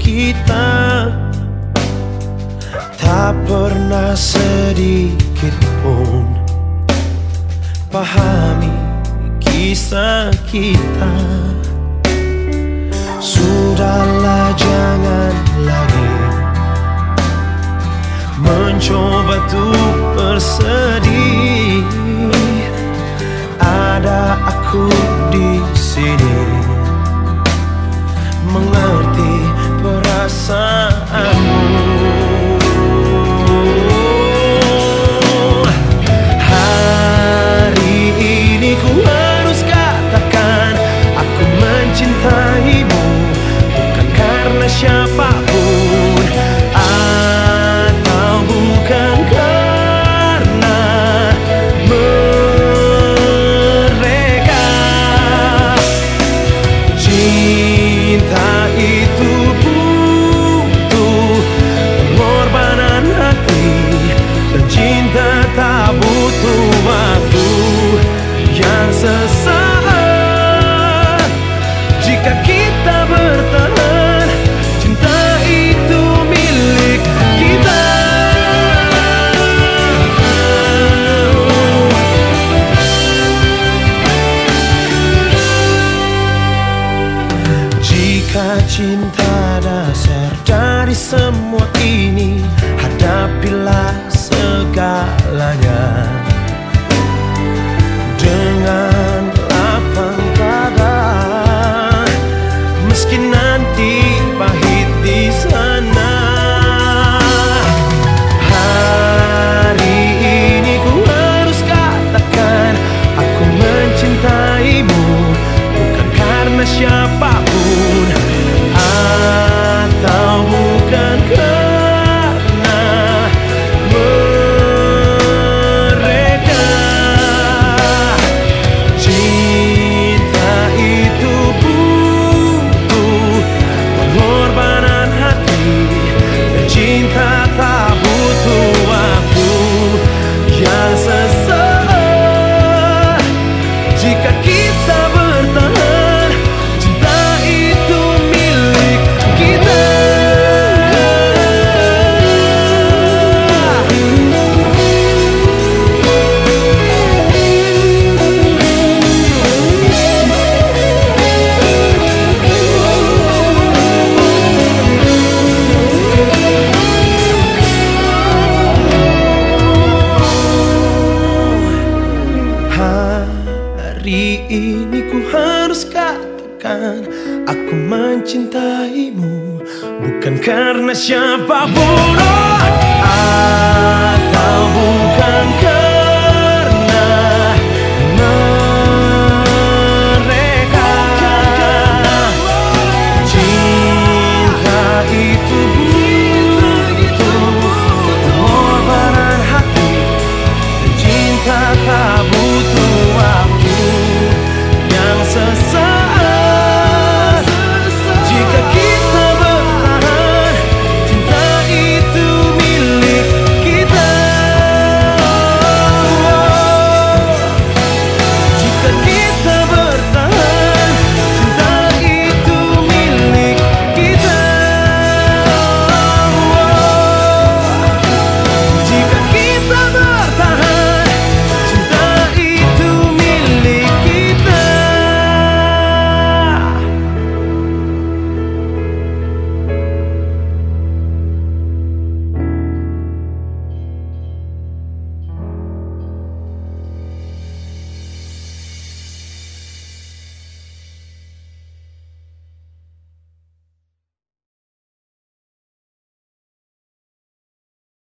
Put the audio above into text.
kita tak pernah sedikit pun pahami kisah kita. Sudahlah, jangan lagi mencoba tuh bersedih. Ada aku. Cinta dasar dari semua ini Hadapilah segalanya. Dengan lapang dada Meski nanti pahit di sana. Hari ini ku harus katakan Aku mencintaimu Bukan karena siapa pun katakan Aku mencintaimu Bukan karena siapa pun oh, Atau bukan karena